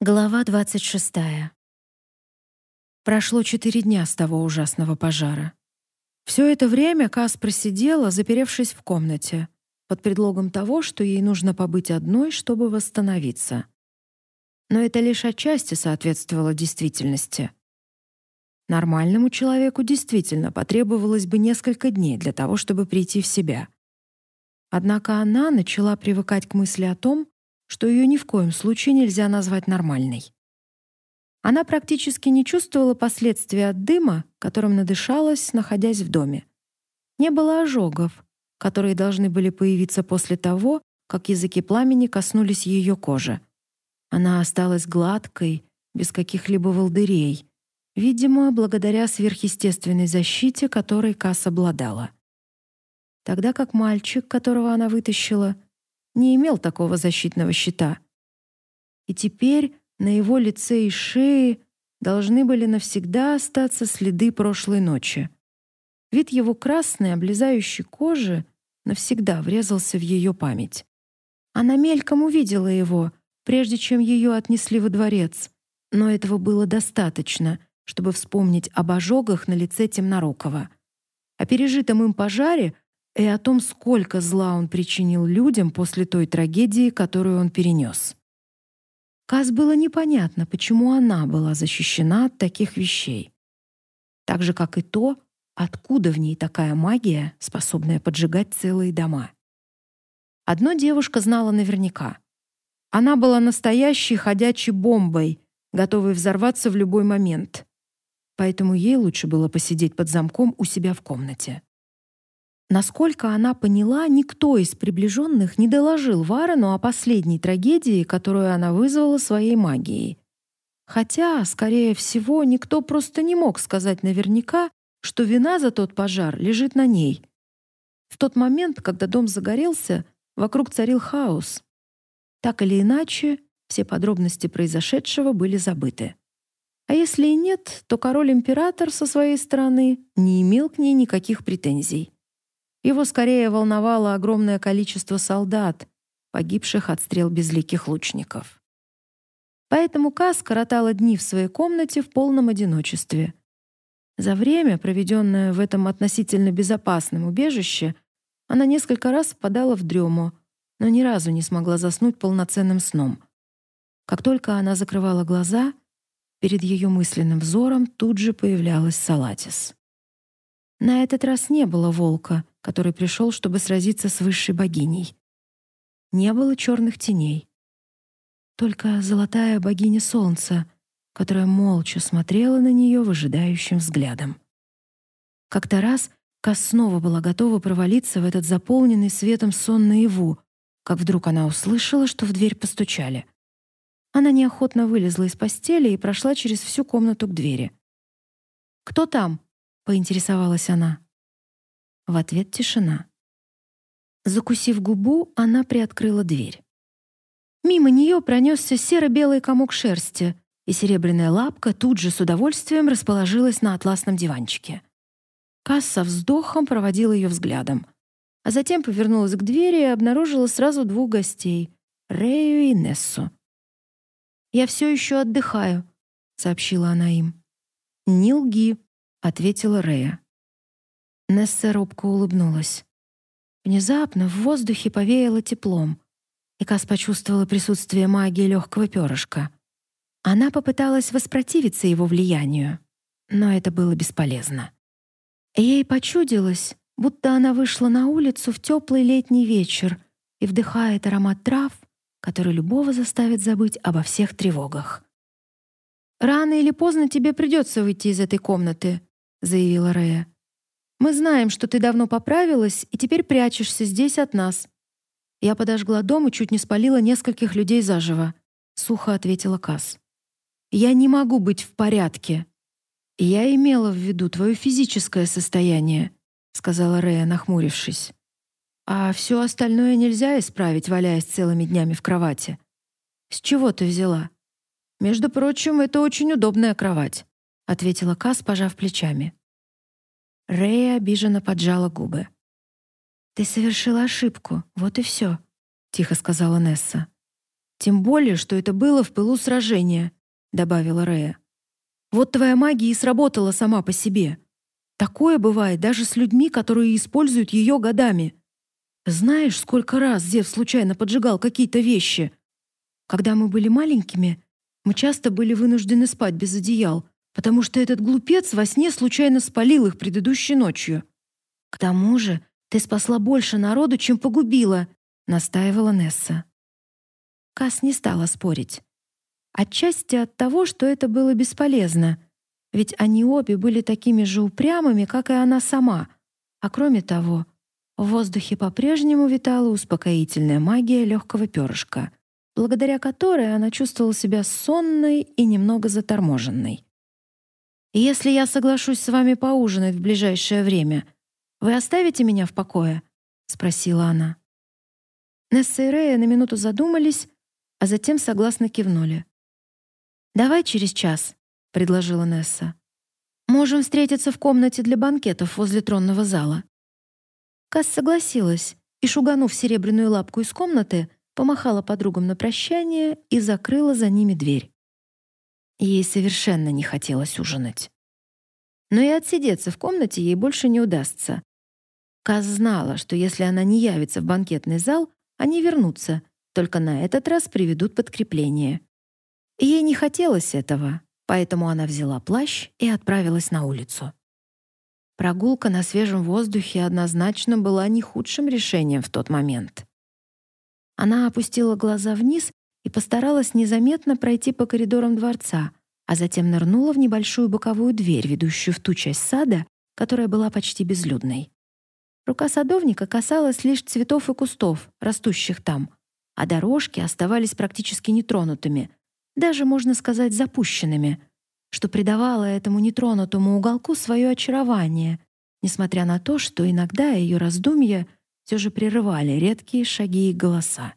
Глава 26. Прошло четыре дня с того ужасного пожара. Все это время Кас просидела, заперевшись в комнате, под предлогом того, что ей нужно побыть одной, чтобы восстановиться. Но это лишь отчасти соответствовало действительности. Нормальному человеку действительно потребовалось бы несколько дней для того, чтобы прийти в себя. Однако она начала привыкать к мысли о том, что ее ни в коем случае нельзя назвать нормальной. Она практически не чувствовала последствий от дыма, которым надышалась, находясь в доме. Не было ожогов, которые должны были появиться после того, как языки пламени коснулись ее кожи. Она осталась гладкой, без каких-либо волдырей, видимо, благодаря сверхъестественной защите, которой Касс обладала. Тогда как мальчик, которого она вытащила, не имел такого защитного щита. И теперь на его лице и шее должны были навсегда остаться следы прошлой ночи. Вид его красной, облезающей кожи навсегда врезался в ее память. Она мельком увидела его, прежде чем ее отнесли во дворец, но этого было достаточно, чтобы вспомнить об ожогах на лице Темнорукова. О пережитом им пожаре и о том, сколько зла он причинил людям после той трагедии, которую он перенес. Каз было непонятно, почему она была защищена от таких вещей. Так же, как и то, откуда в ней такая магия, способная поджигать целые дома. Одно девушка знала наверняка. Она была настоящей ходячей бомбой, готовой взорваться в любой момент. Поэтому ей лучше было посидеть под замком у себя в комнате. Насколько она поняла, никто из приближенных не доложил Варену о последней трагедии, которую она вызвала своей магией. Хотя, скорее всего, никто просто не мог сказать наверняка, что вина за тот пожар лежит на ней. В тот момент, когда дом загорелся, вокруг царил хаос. Так или иначе, все подробности произошедшего были забыты. А если и нет, то король-император со своей стороны не имел к ней никаких претензий. Его скорее волновало огромное количество солдат, погибших от стрел безликих лучников. Поэтому Кас коротала дни в своей комнате в полном одиночестве. За время, проведенное в этом относительно безопасном убежище, она несколько раз впадала в дрему, но ни разу не смогла заснуть полноценным сном. Как только она закрывала глаза, перед ее мысленным взором тут же появлялась Салатис. На этот раз не было волка, который пришел, чтобы сразиться с высшей богиней. Не было черных теней. Только золотая богиня солнца, которая молча смотрела на нее выжидающим взглядом. Как-то раз Кас снова была готова провалиться в этот заполненный светом сон наяву, как вдруг она услышала, что в дверь постучали. Она неохотно вылезла из постели и прошла через всю комнату к двери. «Кто там?» — поинтересовалась она. В ответ тишина. Закусив губу, она приоткрыла дверь. Мимо нее пронесся серо-белый комок шерсти, и серебряная лапка тут же с удовольствием расположилась на атласном диванчике. Касса вздохом проводила ее взглядом, а затем повернулась к двери и обнаружила сразу двух гостей — Рэю и Нессу. «Я все еще отдыхаю», — сообщила она им. «Не лги», — ответила Рэя. Несса робко улыбнулась. Внезапно в воздухе повеяло теплом, и Кас почувствовала присутствие магии легкого перышка. Она попыталась воспротивиться его влиянию, но это было бесполезно. Ей почудилось, будто она вышла на улицу в теплый летний вечер и вдыхает аромат трав, который любого заставит забыть обо всех тревогах. «Рано или поздно тебе придется выйти из этой комнаты», — заявила Рея. Мы знаем, что ты давно поправилась и теперь прячешься здесь от нас. Я подожгла дом и чуть не спалила нескольких людей заживо, сухо ответила Кас. Я не могу быть в порядке. Я имела в виду твое физическое состояние, сказала Рея, нахмурившись. А все остальное нельзя исправить, валяясь целыми днями в кровати. С чего ты взяла? Между прочим, это очень удобная кровать, ответила Кас, пожав плечами. Рэя обиженно поджала губы. «Ты совершила ошибку, вот и все», — тихо сказала Несса. Тем более, что это было в пылу сражения, добавила Рея. Вот твоя магия и сработала сама по себе. Такое бывает даже с людьми, которые используют ее годами. Знаешь, сколько раз Зев случайно поджигал какие-то вещи? Когда мы были маленькими, мы часто были вынуждены спать без одеял, потому что этот глупец во сне случайно спалил их предыдущей ночью. К тому же, ты спасла больше народу, чем погубила, настаивала Несса. Кас не стала спорить. Отчасти от того, что это было бесполезно, ведь они обе были такими же упрямыми, как и она сама. А кроме того, в воздухе по-прежнему витала успокоительная магия легкого перышка, благодаря которой она чувствовала себя сонной и немного заторможенной. «Если я соглашусь с вами поужинать в ближайшее время, вы оставите меня в покое?» — спросила она. Несса и Рея на минуту задумались, а затем согласно кивнули. «Давай через час», — предложила Несса. «Можем встретиться в комнате для банкетов возле тронного зала». Касс согласилась и, шуганув серебряную лапку из комнаты, помахала подругам на прощание и закрыла за ними дверь. Ей совершенно не хотелось ужинать. Но и отсидеться в комнате ей больше не удастся. Каз знала, что если она не явится в банкетный зал, они вернутся, только на этот раз приведут подкрепление. Ей не хотелось этого, поэтому она взяла плащ и отправилась на улицу. Прогулка на свежем воздухе однозначно была не худшим решением в тот момент. Она опустила глаза вниз и постаралась незаметно пройти по коридорам дворца, а затем нырнула в небольшую боковую дверь, ведущую в ту часть сада, которая была почти безлюдной. Рука садовника касалась лишь цветов и кустов, растущих там, а дорожки оставались практически нетронутыми, даже, можно сказать, запущенными, что придавало этому нетронутому уголку свое очарование, несмотря на то, что иногда ее раздумья все же прерывали редкие шаги и голоса.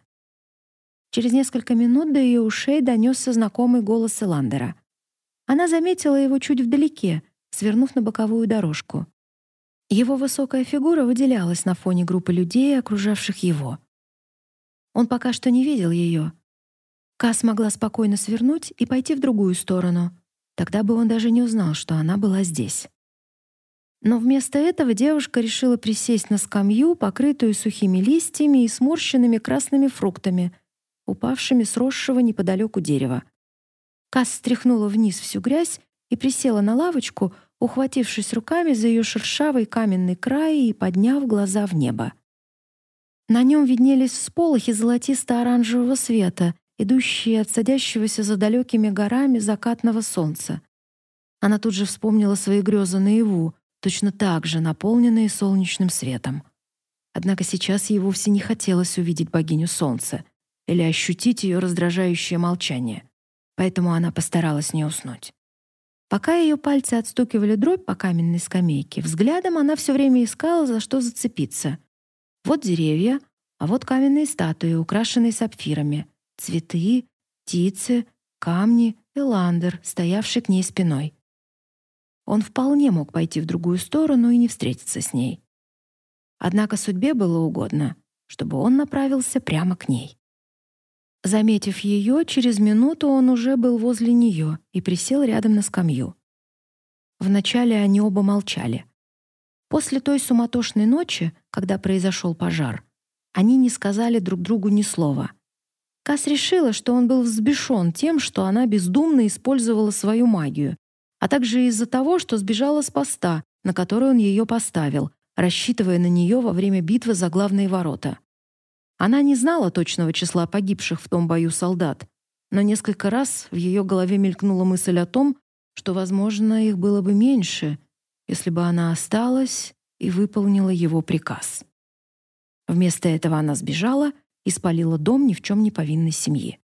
Через несколько минут до ее ушей донесся знакомый голос Эландера. Она заметила его чуть вдалеке, свернув на боковую дорожку. Его высокая фигура выделялась на фоне группы людей, окружавших его — он пока что не видел ее. Кас могла спокойно свернуть и пойти в другую сторону. Тогда бы он даже не узнал, что она была здесь. Но вместо этого девушка решила присесть на скамью, покрытую сухими листьями и сморщенными красными фруктами, упавшими с росшего неподалеку дерева. Кас стряхнула вниз всю грязь и присела на лавочку, ухватившись руками за ее шершавый каменный край и подняв глаза в небо. На нем виднелись всполохи золотисто-оранжевого света, идущие от садящегося за далекими горами закатного солнца. Она тут же вспомнила свои грезы наяву, точно так же наполненные солнечным светом. Однако сейчас ей вовсе не хотелось увидеть богиню солнца или ощутить ее раздражающее молчание, поэтому она постаралась не уснуть. Пока ее пальцы отстукивали дробь по каменной скамейке, взглядом она все время искала, за что зацепиться — вот деревья, а вот каменные статуи, украшенные сапфирами, цветы, птицы, камни и ландер, стоявший к ней спиной. Он вполне мог пойти в другую сторону и не встретиться с ней. Однако судьбе было угодно, чтобы он направился прямо к ней. Заметив ее, через минуту он уже был возле нее и присел рядом на скамью. Вначале они оба молчали. После той суматошной ночи, когда произошел пожар, они не сказали друг другу ни слова. Кас решила, что он был взбешен тем, что она бездумно использовала свою магию, а также из-за того, что сбежала с поста, на который он ее поставил, рассчитывая на нее во время битвы за главные ворота. Она не знала точного числа погибших в том бою солдат, но несколько раз в ее голове мелькнула мысль о том, что, возможно, их было бы меньше — если бы она осталась и выполнила его приказ. Вместо этого она сбежала и спалила дом ни в чем не повинной семьи.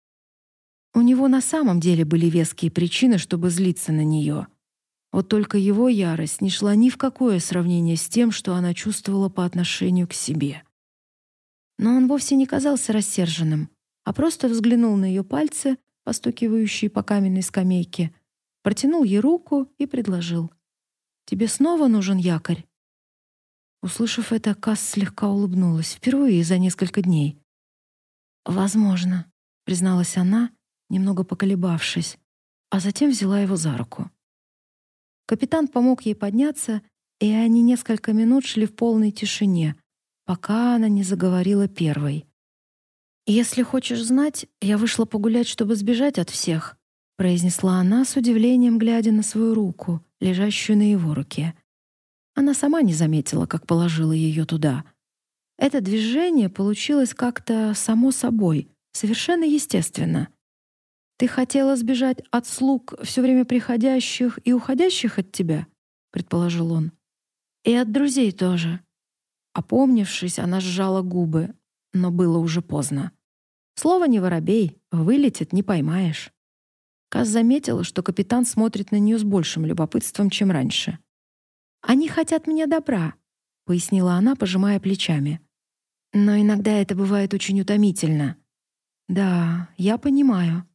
У него на самом деле были веские причины, чтобы злиться на нее. Вот только его ярость не шла ни в какое сравнение с тем, что она чувствовала по отношению к себе. Но он вовсе не казался рассерженным, а просто взглянул на ее пальцы, постукивающие по каменной скамейке, протянул ей руку и предложил — Тебе снова нужен якорь?» Услышав это, Касс слегка улыбнулась, впервые за несколько дней. «Возможно», — призналась она, немного поколебавшись, а затем взяла его за руку. Капитан помог ей подняться, и они несколько минут шли в полной тишине, пока она не заговорила первой. «Если хочешь знать, я вышла погулять, чтобы сбежать от всех», произнесла она с удивлением, глядя на свою руку, лежащую на его руке. Она сама не заметила, как положила ее туда. Это движение получилось как-то само собой, совершенно естественно. Ты хотела сбежать от слуг, все время приходящих и уходящих от тебя, предположил он. И от друзей тоже. Опомнившись, она сжала губы, но было уже поздно. Слово не воробей, вылетит, не поймаешь. Каз заметила, что капитан смотрит на нее с большим любопытством, чем раньше. «Они хотят мне добра», — пояснила она, пожимая плечами. «Но иногда это бывает очень утомительно». «Да, я понимаю.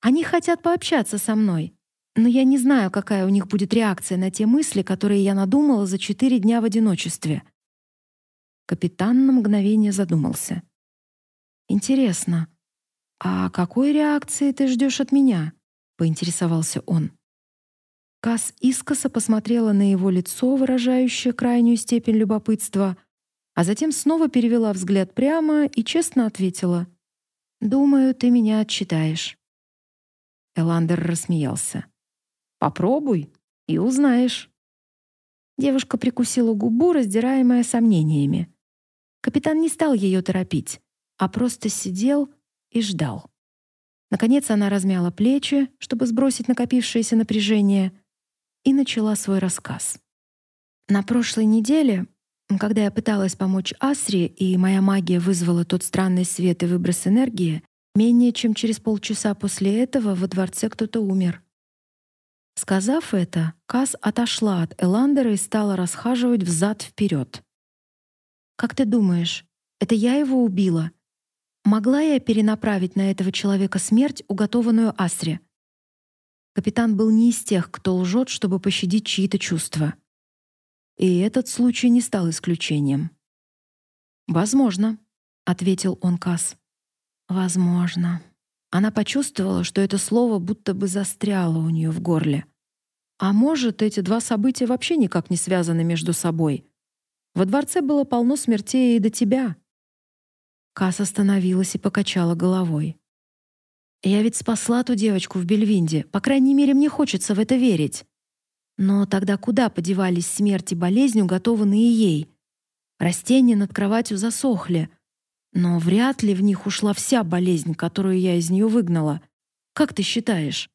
Они хотят пообщаться со мной, но я не знаю, какая у них будет реакция на те мысли, которые я надумала за четыре дня в одиночестве». Капитан на мгновение задумался. «Интересно, а какой реакции ты ждешь от меня?» — поинтересовался он. Кас искоса посмотрела на его лицо, выражающее крайнюю степень любопытства, а затем снова перевела взгляд прямо и честно ответила. «Думаю, ты меня отчитаешь». Эландер рассмеялся. «Попробуй и узнаешь». Девушка прикусила губу, раздираемая сомнениями. Капитан не стал ее торопить, а просто сидел и ждал. Наконец она размяла плечи, чтобы сбросить накопившееся напряжение, и начала свой рассказ. На прошлой неделе, когда я пыталась помочь Асри, и моя магия вызвала тот странный свет и выброс энергии, менее чем через полчаса после этого во дворце кто-то умер. Сказав это, Кас отошла от Эландера и стала расхаживать взад вперед. Как ты думаешь, это я его убила Могла я перенаправить на этого человека смерть, уготованную Асре? Капитан был не из тех, кто лжет, чтобы пощадить чьи-то чувства. И этот случай не стал исключением. «Возможно», — ответил он Касс. «Возможно». Она почувствовала, что это слово будто бы застряло у нее в горле. А может, эти два события вообще никак не связаны между собой? Во дворце было полно смертей и до тебя. Кас остановилась и покачала головой. Я ведь спасла ту девочку в Бельвинде. По крайней мере, мне хочется в это верить. Но тогда куда подевались смерть и болезнь, уготованные ей? Растения над кроватью засохли, но вряд ли в них ушла вся болезнь, которую я из нее выгнала. Как ты считаешь?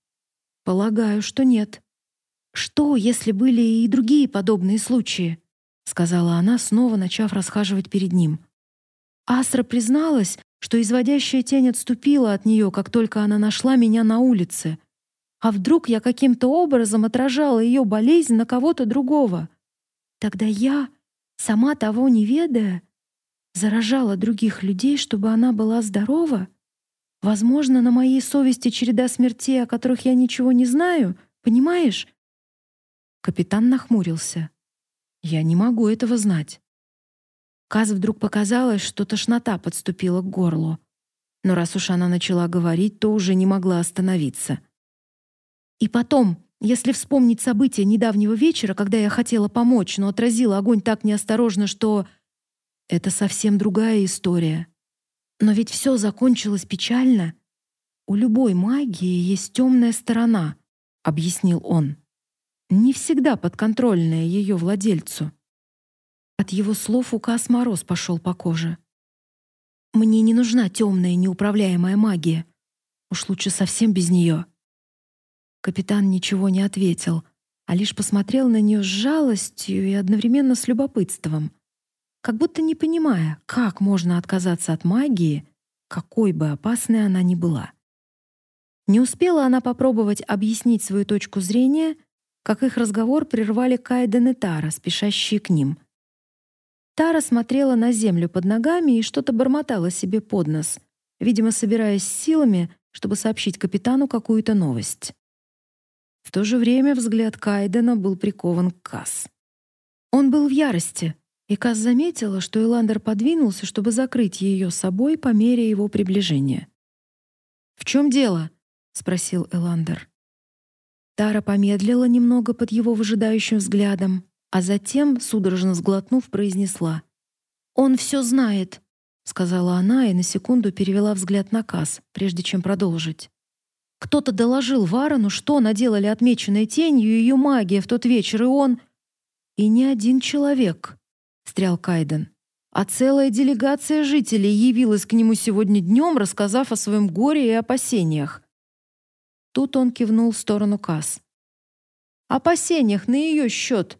Полагаю, что нет. Что, если были и другие подобные случаи? Сказала она, снова начав расхаживать перед ним. Астра призналась, что изводящая тень отступила от нее, как только она нашла меня на улице. А вдруг я каким-то образом отражала ее болезнь на кого-то другого? Тогда я, сама того не ведая, заражала других людей, чтобы она была здорова? Возможно, на моей совести череда смертей, о которых я ничего не знаю, понимаешь? Капитан нахмурился. Я не могу этого знать. Каз вдруг показалось, что тошнота подступила к горлу. Но раз уж она начала говорить, то уже не могла остановиться. И потом, если вспомнить события недавнего вечера, когда я хотела помочь, но отразила огонь так неосторожно, что это совсем другая история. Но ведь все закончилось печально. У любой магии есть темная сторона, объяснил он. Не всегда подконтрольная ее владельцу. От его слов у Кас мороз пошел по коже. Мне не нужна темная неуправляемая магия. Уж лучше совсем без нее. Капитан ничего не ответил, а лишь посмотрел на нее с жалостью и одновременно с любопытством, как будто не понимая, как можно отказаться от магии, какой бы опасной она ни была. Не успела она попробовать объяснить свою точку зрения, как их разговор прервали Кайден и Тара, спешащие к ним — Тара смотрела на землю под ногами и что-то бормотала себе под нос, видимо, собираясь силами, чтобы сообщить капитану какую-то новость. В то же время взгляд Кайдена был прикован к Кас. Он был в ярости, и Кас заметила, что Эландер подвинулся, чтобы закрыть ее собой по мере его приближения. «В чем дело?» — спросил Эландер. Тара помедлила немного под его выжидающим взглядом, а затем, судорожно сглотнув, произнесла. «Он все знает», — сказала она и на секунду перевела взгляд на Кас, прежде чем продолжить. «Кто-то доложил Варану, что наделали отмеченной тенью ее магия в тот вечер, и он...» «И не один человек», — встрял Кайден, «а целая делегация жителей явилась к нему сегодня днем, рассказав о своем горе и опасениях. Тут он кивнул в сторону Кас. «Опасениях на ее счет!»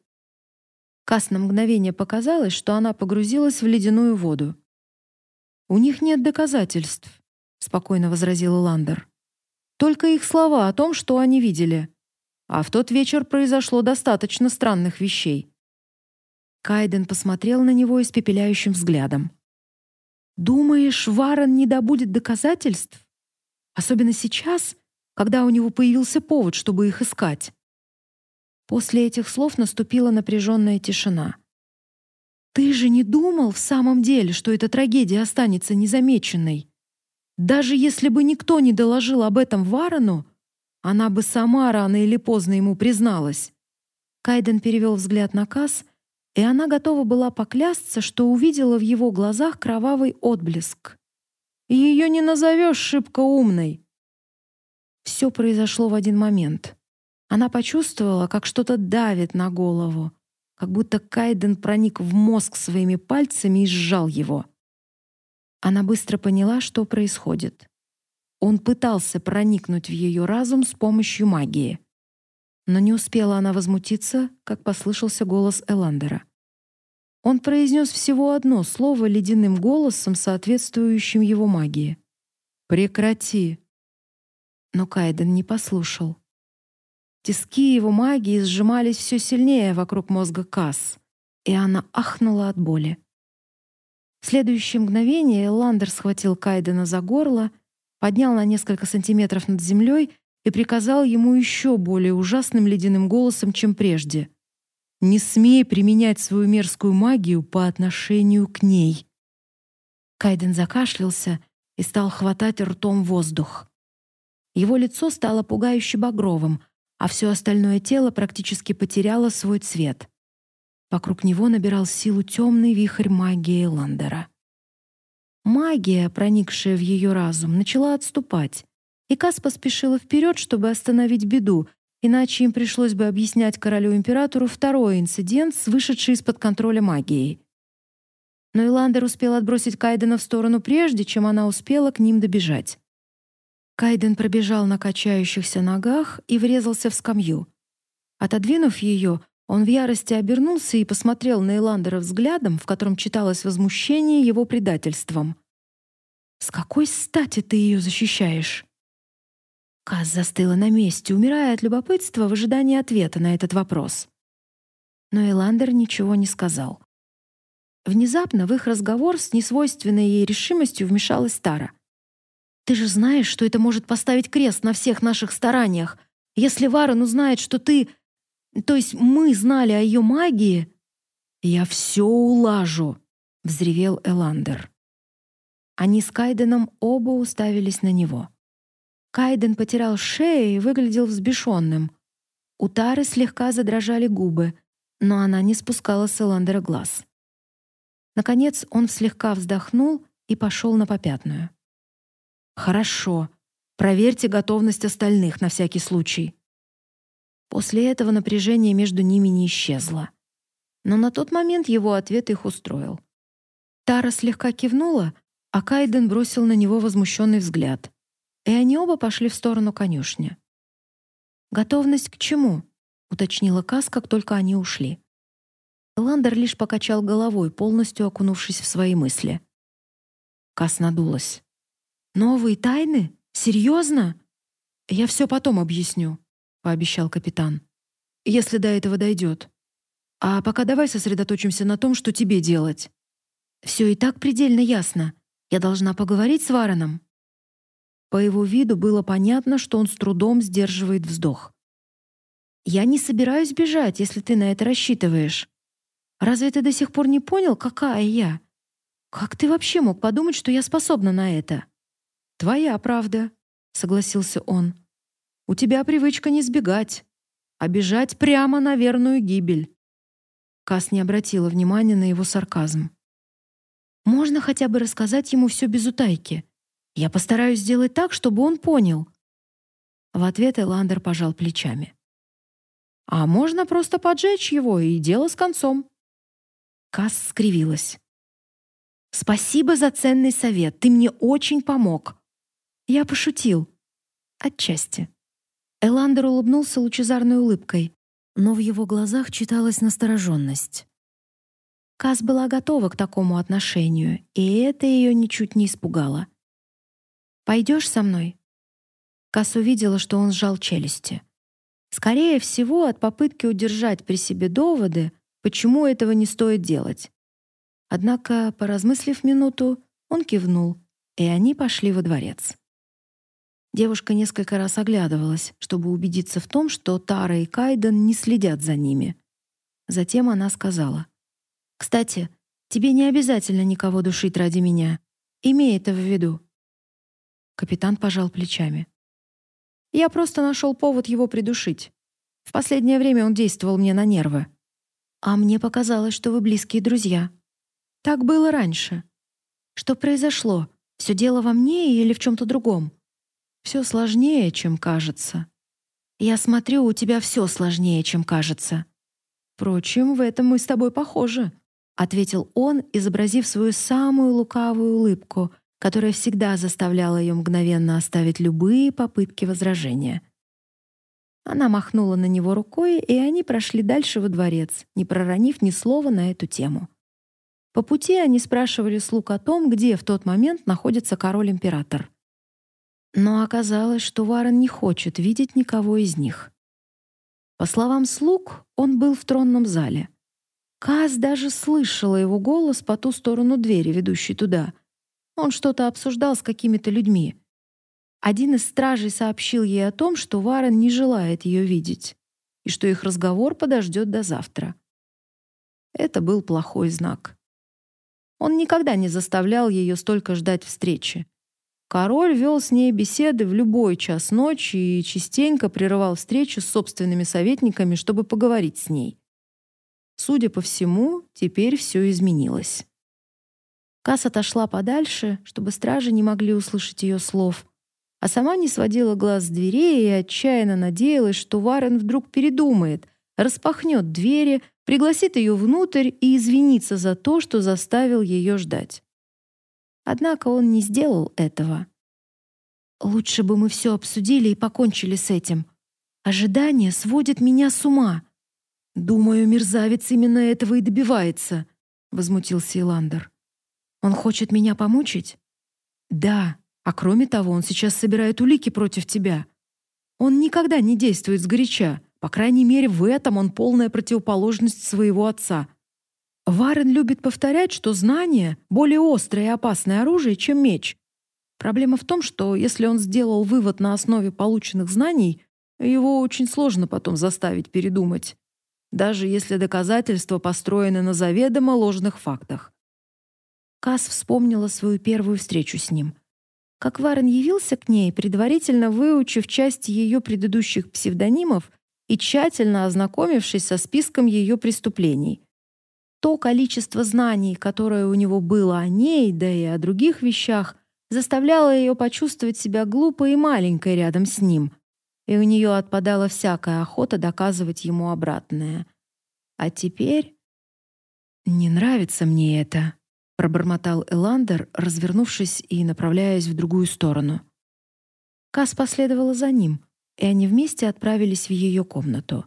Кас на мгновение показалось, что она погрузилась в ледяную воду. «У них нет доказательств», — спокойно возразил Ландер. «Только их слова о том, что они видели. А в тот вечер произошло достаточно странных вещей». Кайден посмотрел на него испепеляющим взглядом. «Думаешь, Варон не добудет доказательств? Особенно сейчас, когда у него появился повод, чтобы их искать. После этих слов наступила напряженная тишина. Ты же не думал в самом деле, что эта трагедия останется незамеченной? Даже если бы никто не доложил об этом Варану, она бы сама рано или поздно ему призналась. Кайден перевел взгляд на Кас, и она готова была поклясться, что увидела в его глазах кровавый отблеск. Ее не назовешь шибко умной. Все произошло в один момент. Она почувствовала, как что-то давит на голову, как будто Кайден проник в мозг своими пальцами и сжал его. Она быстро поняла, что происходит. Он пытался проникнуть в ее разум с помощью магии. Но не успела она возмутиться, как послышался голос Эландера. Он произнес всего одно слово ледяным голосом, соответствующим его магии. «Прекрати!» Но Кайден не послушал. Тиски его магии сжимались все сильнее вокруг мозга Касс, и она ахнула от боли. В следующее мгновение Ландер схватил Кайдена за горло, поднял на несколько сантиметров над землей и приказал ему еще более ужасным ледяным голосом, чем прежде. «Не смей применять свою мерзкую магию по отношению к ней». Кайден закашлялся и стал хватать ртом воздух. Его лицо стало пугающе багровым, а все остальное тело практически потеряло свой цвет. Вокруг него набирал силу темный вихрь магии Ландера. Магия, проникшая в ее разум, начала отступать, и Кас поспешила вперед, чтобы остановить беду, иначе им пришлось бы объяснять королю-императору второй инцидент с вышедшей из-под контроля магией. Но Иландер успел отбросить Кайдена в сторону прежде, чем она успела к ним добежать. Кайден пробежал на качающихся ногах и врезался в скамью. Отодвинув ее, он в ярости обернулся и посмотрел на Эландера взглядом, в котором читалось возмущение его предательством. «С какой стати ты ее защищаешь?» Каз застыла на месте, умирая от любопытства в ожидании ответа на этот вопрос. Но Эландер ничего не сказал. Внезапно в их разговор с несвойственной ей решимостью вмешалась Тара — ты же знаешь, что это может поставить крест на всех наших стараниях. Если Варен узнает, что ты... То есть мы знали о ее магии...» «Я все улажу», — взревел Эландер. Они с Кайденом оба уставились на него. Кайден потерял шею и выглядел взбешенным. У Тары слегка задрожали губы, но она не спускала с Эландера глаз. Наконец он слегка вздохнул и пошел на попятную. Хорошо. Проверьте готовность остальных на всякий случай. После этого напряжение между ними не исчезло. Но на тот момент его ответ их устроил. Тара слегка кивнула, а Кайден бросил на него возмущенный взгляд. И они оба пошли в сторону конюшни. «Готовность к чему?» — уточнила Кас, как только они ушли. Ландер лишь покачал головой, полностью окунувшись в свои мысли. Кас надулась. Новые тайны? Серьезно? Я все потом объясню, пообещал капитан. Если до этого дойдет. А пока давай сосредоточимся на том, что тебе делать. Все и так предельно ясно. Я должна поговорить с Вараном. По его виду было понятно, что он с трудом сдерживает вздох. Я не собираюсь бежать, если ты на это рассчитываешь. Разве ты до сих пор не понял, какая я? Как ты вообще мог подумать, что я способна на это? Твоя правда. — согласился он. «У тебя привычка не сбегать, а бежать прямо на верную гибель». Кас не обратила внимания на его сарказм. «Можно хотя бы рассказать ему все без утайки? Я постараюсь сделать так, чтобы он понял». В ответ Эландер пожал плечами. «А можно просто поджечь его, и дело с концом». Кас скривилась. «Спасибо за ценный совет, ты мне очень помог». «Я пошутил. Отчасти». Эландер улыбнулся лучезарной улыбкой, но в его глазах читалась настороженность. Кас была готова к такому отношению, и это ее ничуть не испугало. «Пойдешь со мной?» Кас увидела, что он сжал челюсти. Скорее всего, от попытки удержать при себе доводы, почему этого не стоит делать. Однако, поразмыслив минуту, он кивнул, и они пошли во дворец. Девушка несколько раз оглядывалась, чтобы убедиться в том, что Тара и Кайден не следят за ними. Затем она сказала: "Кстати, тебе не обязательно никого душить ради меня. Имей это в виду". Капитан пожал плечами. "Я просто нашел повод его придушить. В последнее время он действовал мне на нервы. А мне показалось, что вы близкие друзья". Так было раньше. Что произошло? Все дело во мне или в чем то другом? Все сложнее, чем кажется. Я смотрю, у тебя все сложнее, чем кажется. Впрочем, в этом мы с тобой похожи, ответил он, изобразив свою самую лукавую улыбку, которая всегда заставляла ее мгновенно оставить любые попытки возражения. Она махнула на него рукой, и они прошли дальше во дворец, не проронив ни слова на эту тему. По пути они спрашивали слуг о том, где в тот момент находится король-император. Но оказалось, что Варен не хочет видеть никого из них. По словам слуг, он был в тронном зале. Каз даже слышала его голос по ту сторону двери, ведущей туда. Он что-то обсуждал с какими-то людьми. Один из стражей сообщил ей о том, что Варен не желает ее видеть и что их разговор подождет до завтра. Это был плохой знак. Он никогда не заставлял ее столько ждать встречи. Король вел с ней беседы в любой час ночи и частенько прерывал встречу с собственными советниками, чтобы поговорить с ней. Судя по всему, теперь все изменилось. Кас отошла подальше, чтобы стражи не могли услышать ее слов, а сама не сводила глаз с дверей и отчаянно надеялась, что Варен вдруг передумает, распахнет двери, пригласит ее внутрь и извинится за то, что заставил ее ждать. Однако он не сделал этого. Лучше бы мы все обсудили и покончили с этим. Ожидание сводит меня с ума. Думаю, мерзавец именно этого и добивается, возмутился Иландер. Он хочет меня помучить? Да, а кроме того, он сейчас собирает улики против тебя. Он никогда не действует сгоряча. По крайней мере, в этом он полная противоположность своего отца. Варен любит повторять, что знание — более острое и опасное оружие, чем меч. Проблема в том, что если он сделал вывод на основе полученных знаний, его очень сложно потом заставить передумать, даже если доказательства построены на заведомо ложных фактах. Кас вспомнила свою первую встречу с ним. Как Варен явился к ней, предварительно выучив части ее предыдущих псевдонимов и тщательно ознакомившись со списком ее преступлений. То количество знаний, которое у него было о ней, да и о других вещах, заставляло ее почувствовать себя глупой и маленькой рядом с ним, и у нее отпадала всякая охота доказывать ему обратное. А теперь не нравится мне это, пробормотал Эландер, развернувшись и направляясь в другую сторону. Кас последовала за ним и они вместе отправились в ее комнату.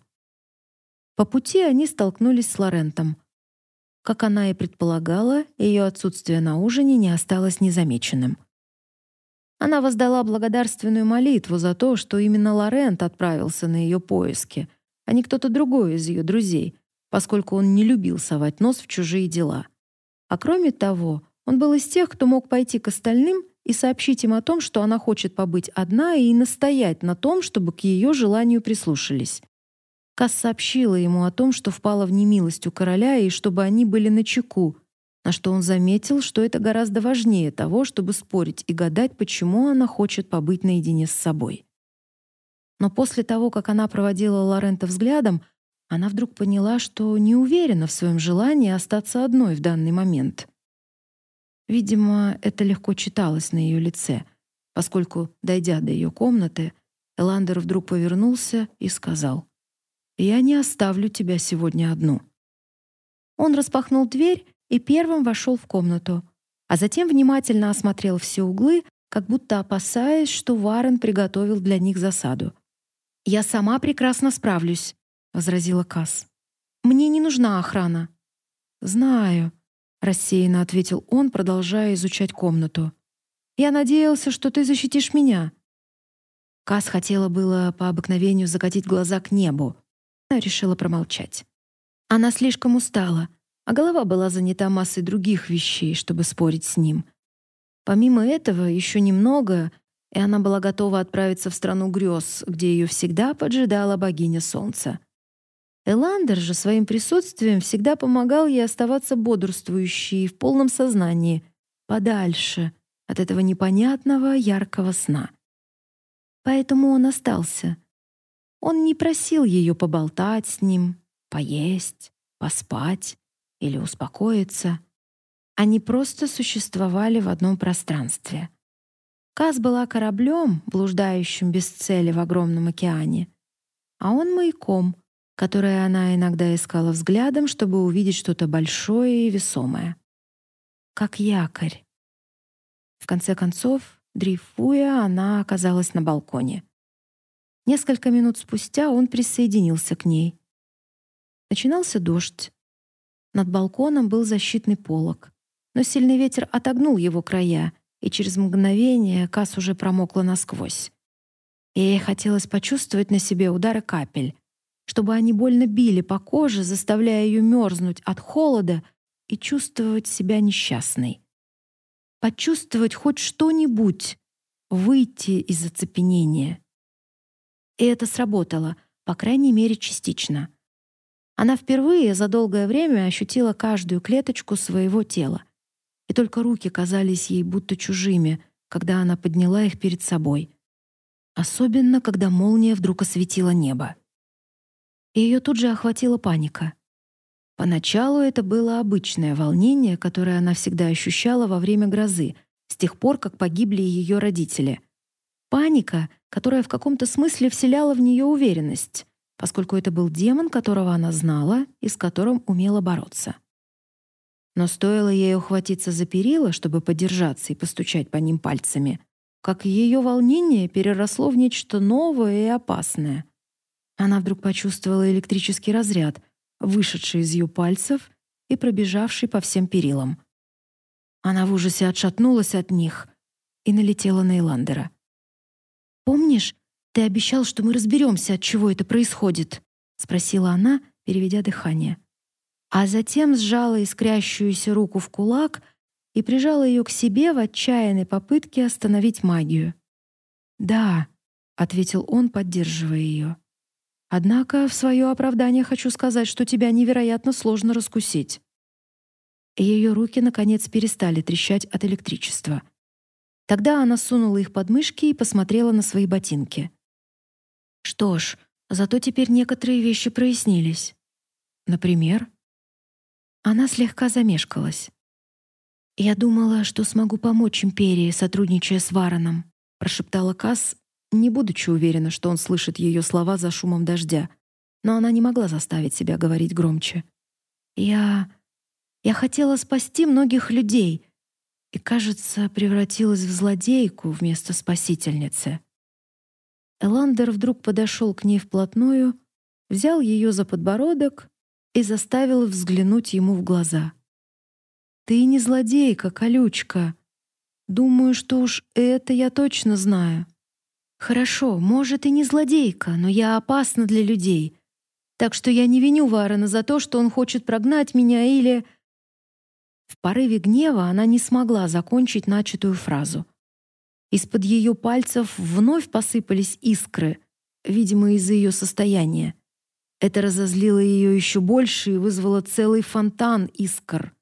По пути они столкнулись с Лорентом. Как она и предполагала, ее отсутствие на ужине не осталось незамеченным. Она воздала благодарственную молитву за то, что именно Лорент отправился на ее поиски, а не кто-то другой из ее друзей, поскольку он не любил совать нос в чужие дела. А кроме того, он был из тех, кто мог пойти к остальным и сообщить им о том, что она хочет побыть одна и настоять на том, чтобы к ее желанию прислушались. Кас сообщила ему о том, что впала в немилость у короля и чтобы они были начеку, на что он заметил, что это гораздо важнее того, чтобы спорить и гадать, почему она хочет побыть наедине с собой. Но после того, как она проводила Лорента взглядом, она вдруг поняла, что не уверена в своем желании остаться одной в данный момент. Видимо, это легко читалось на ее лице, поскольку, дойдя до ее комнаты, Эландер вдруг повернулся и сказал: "Я не оставлю тебя сегодня одну". Он распахнул дверь и первым вошел в комнату, а затем внимательно осмотрел все углы, как будто опасаясь, что Варен приготовил для них засаду. «Я сама прекрасно справлюсь», — возразила Касс. «Мне не нужна охрана». «Знаю», — рассеянно ответил он, продолжая изучать комнату. «Я надеялся, что ты защитишь меня». Касс хотела было по обыкновению закатить глаза к небу, решила промолчать. Она слишком устала, а голова была занята массой других вещей, чтобы спорить с ним. Помимо этого, еще немного, и она была готова отправиться в страну грез, где ее всегда поджидала богиня солнца. Эландер же своим присутствием всегда помогал ей оставаться бодрствующей в полном сознании, подальше от этого непонятного яркого сна. Поэтому он остался. Он не просил ее поболтать с ним, поесть, поспать или успокоиться. Они просто существовали в одном пространстве. Каз была кораблем, блуждающим без цели в огромном океане, а он маяком, который она иногда искала взглядом, чтобы увидеть что-то большое и весомое. Как якорь. В конце концов, дрейфуя, она оказалась на балконе. Несколько минут спустя он присоединился к ней. Начинался дождь. Над балконом был защитный полог, но сильный ветер отогнул его края — и через мгновение Кас уже промокла насквозь. Ей хотелось почувствовать на себе удары капель, чтобы они больно били по коже, заставляя ее мерзнуть от холода и чувствовать себя несчастной. Почувствовать хоть что-нибудь, выйти из оцепенения. И это сработало, по крайней мере, частично. Она впервые за долгое время ощутила каждую клеточку своего тела — и только руки казались ей будто чужими, когда она подняла их перед собой. Особенно, когда молния вдруг осветила небо. И ее тут же охватила паника. Поначалу это было обычное волнение, которое она всегда ощущала во время грозы, с тех пор, как погибли ее родители. Паника, которая в каком-то смысле вселяла в нее уверенность, поскольку это был демон, которого она знала и с которым умела бороться. Но стоило ей ухватиться за перила, чтобы подержаться и постучать по ним пальцами, как ее волнение переросло в нечто новое и опасное. Она вдруг почувствовала электрический разряд, вышедший из ее пальцев и пробежавший по всем перилам. Она в ужасе отшатнулась от них и налетела на Эландера. «Помнишь, ты обещал, что мы разберемся, от чего это происходит?» — спросила она, переведя дыхание а затем сжала искрящуюся руку в кулак и прижала ее к себе в отчаянной попытке остановить магию. «Да», — ответил он, поддерживая ее. «Однако в свое оправдание хочу сказать, что тебя невероятно сложно раскусить». Ее руки, наконец, перестали трещать от электричества. Тогда она сунула их под мышки и посмотрела на свои ботинки. Что ж, зато теперь некоторые вещи прояснились. Например, она слегка замешкалась. «Я думала, что смогу помочь Империи, сотрудничая с Вараном», прошептала Касс, не будучи уверена, что он слышит ее слова за шумом дождя. Но она не могла заставить себя говорить громче. «Я... я хотела спасти многих людей и, кажется, превратилась в злодейку вместо спасительницы». Эландер вдруг подошел к ней вплотную, взял ее за подбородок и заставил взглянуть ему в глаза. «Ты не злодейка, колючка. Думаю, что уж это я точно знаю. Хорошо, может, и не злодейка, но я опасна для людей. Так что я не виню Варена за то, что он хочет прогнать меня или...» В порыве гнева она не смогла закончить начатую фразу. Из-под ее пальцев вновь посыпались искры, видимо, из-за ее состояния. Это разозлило ее еще больше и вызвало целый фонтан искр.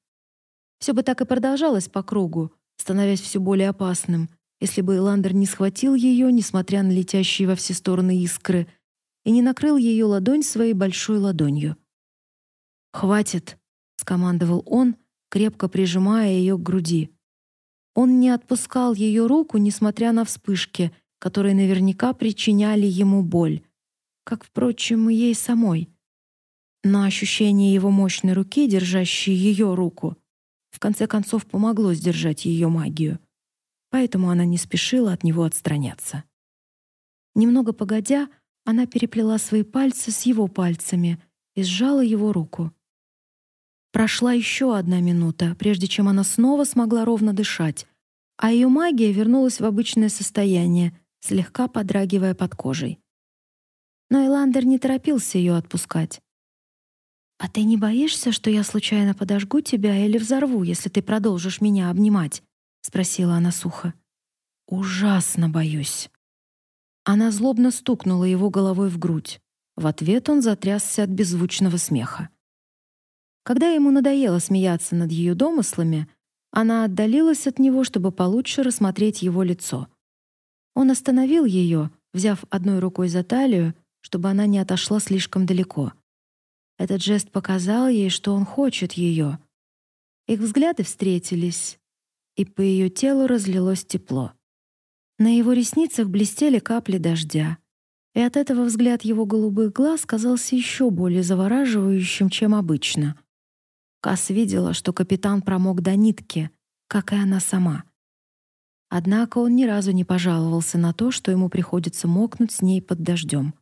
Все бы так и продолжалось по кругу, становясь все более опасным, если бы Эландер не схватил ее, несмотря на летящие во все стороны искры, и не накрыл ее ладонь своей большой ладонью. «Хватит», — скомандовал он, крепко прижимая ее к груди. Он не отпускал ее руку, несмотря на вспышки, которые наверняка причиняли ему боль, как, впрочем, и ей самой. Но ощущение его мощной руки, держащей ее руку, в конце концов помогло сдержать ее магию. Поэтому она не спешила от него отстраняться. Немного погодя, она переплела свои пальцы с его пальцами и сжала его руку. Прошла еще одна минута, прежде чем она снова смогла ровно дышать, а ее магия вернулась в обычное состояние, слегка подрагивая под кожей. Но Эландер не торопился ее отпускать. «А ты не боишься, что я случайно подожгу тебя или взорву, если ты продолжишь меня обнимать?» — спросила она сухо. «Ужасно боюсь». Она злобно стукнула его головой в грудь. В ответ он затрясся от беззвучного смеха. Когда ему надоело смеяться над ее домыслами, она отдалилась от него, чтобы получше рассмотреть его лицо. Он остановил ее, взяв одной рукой за талию, чтобы она не отошла слишком далеко. Этот жест показал ей, что он хочет ее. Их взгляды встретились, и по ее телу разлилось тепло. На его ресницах блестели капли дождя, и от этого взгляд его голубых глаз казался еще более завораживающим, чем обычно. Кас видела, что капитан промок до нитки, как и она сама. Однако он ни разу не пожаловался на то, что ему приходится мокнуть с ней под дождем.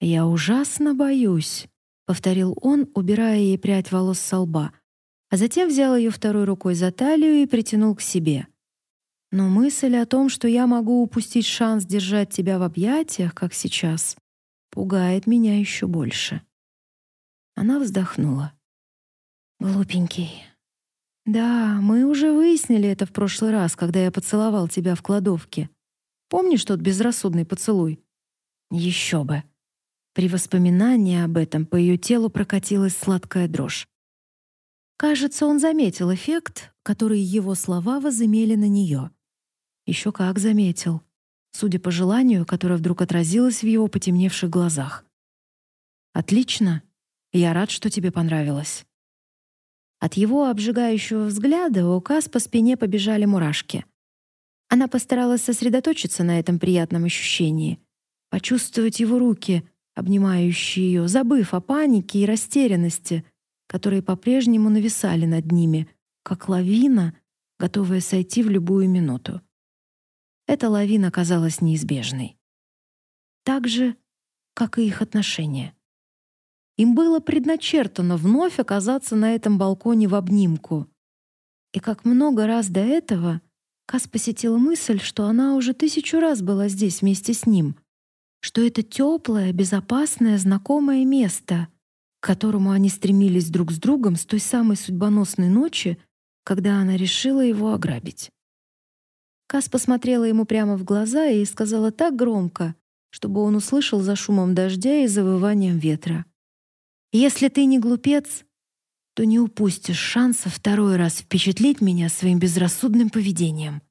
«Я ужасно боюсь», — повторил он, убирая ей прядь волос со лба, а затем взял ее второй рукой за талию и притянул к себе. Но мысль о том, что я могу упустить шанс держать тебя в объятиях, как сейчас, пугает меня еще больше. Она вздохнула. Глупенький. Да, мы уже выяснили это в прошлый раз, когда я поцеловал тебя в кладовке. Помнишь тот безрассудный поцелуй? Еще бы. При воспоминании об этом по ее телу прокатилась сладкая дрожь. Кажется, он заметил эффект, который его слова возымели на нее. Еще как заметил, судя по желанию, которое вдруг отразилось в его потемневших глазах. Отлично. Я рад, что тебе понравилось. От его обжигающего взгляда у Кас по спине побежали мурашки. Она постаралась сосредоточиться на этом приятном ощущении, почувствовать его руки, обнимающие ее, забыв о панике и растерянности, которые по-прежнему нависали над ними, как лавина, готовая сойти в любую минуту. Эта лавина казалась неизбежной. Так же, как и их отношения. Им было предначертано вновь оказаться на этом балконе в обнимку. И как много раз до этого Кас посетила мысль, что она уже тысячу раз была здесь вместе с ним, что это теплое, безопасное, знакомое место, к которому они стремились друг с другом с той самой судьбоносной ночи, когда она решила его ограбить. Кас посмотрела ему прямо в глаза и сказала так громко, чтобы он услышал за шумом дождя и завыванием ветра. Если ты не глупец, то не упустишь шанса второй раз впечатлить меня своим безрассудным поведением.